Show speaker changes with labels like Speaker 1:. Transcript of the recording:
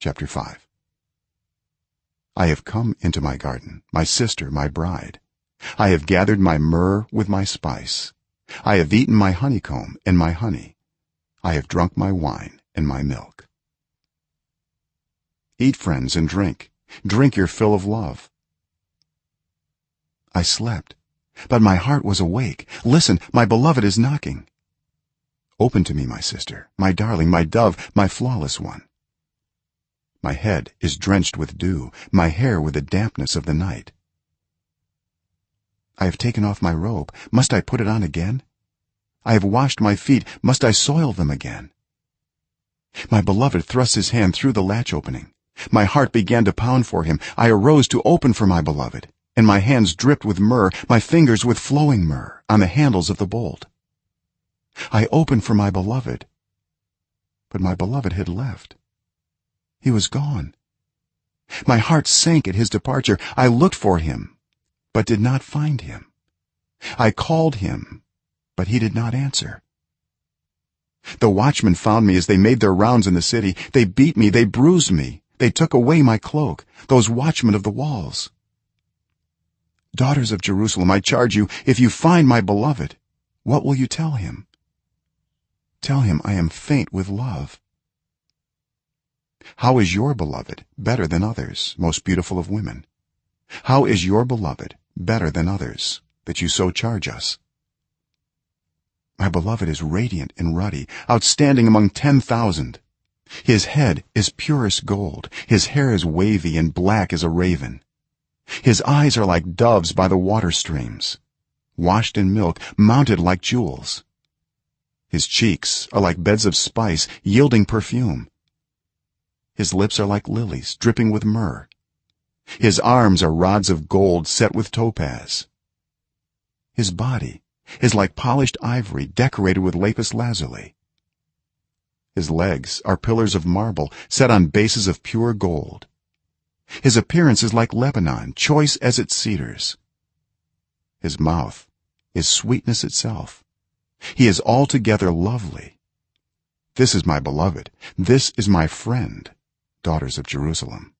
Speaker 1: chapter 5 i have come into my garden my sister my bride. I have gathered my myrrh with my spice. I have eaten my honeycomb and my honey. I have drunk my wine and my milk. Eat friends and drink. Drink your fill of love. I slept but my heart was awake. Listen my beloved is knocking. Open to me my sister my darling my dove my flawless one my head is drenched with dew. My hair with the dampness of the night. I have taken off my robe. Must i put it on again? I have washed my feet. Must i soil them again? My beloved thrust his hand through the latch opening. My heart began to pound for him. I arose to open for my beloved and my hands dripped with myrrh my fingers with flowing myrrh on the handles of the bolt. I opened for my beloved but my beloved had left he was gone. My heart sank at his departure. I looked for him but did not find him. I called him but he did not answer. The watchmen found me as they made their rounds in the city. They beat me. They bruised me. They took away my cloak. Those watchmen of the walls. Daughters of jerusalem i charge you if you find my beloved what will you tell him? Tell him i am faint with love how is your beloved better than others most beautiful of women? How is your beloved better than others that you so charge us? My beloved is radiant and ruddy outstanding among 10000 his head is purest gold. His hair is wavy and black as a raven. His eyes are like doves by the water streams washed in milk mounted like jewels. His cheeks are like beds of spice yielding perfume his lips are like lilies dripping with myrrh. His arms are rods of gold set with topaz. His body is like polished ivory decorated with lapis lazuli. His legs are pillars of marble set on bases of pure gold. His appearance is like lebanon choice as its cedars. His mouth is sweetness itself. He is altogether lovely. This is my beloved. This is my friend daughters of jerusalem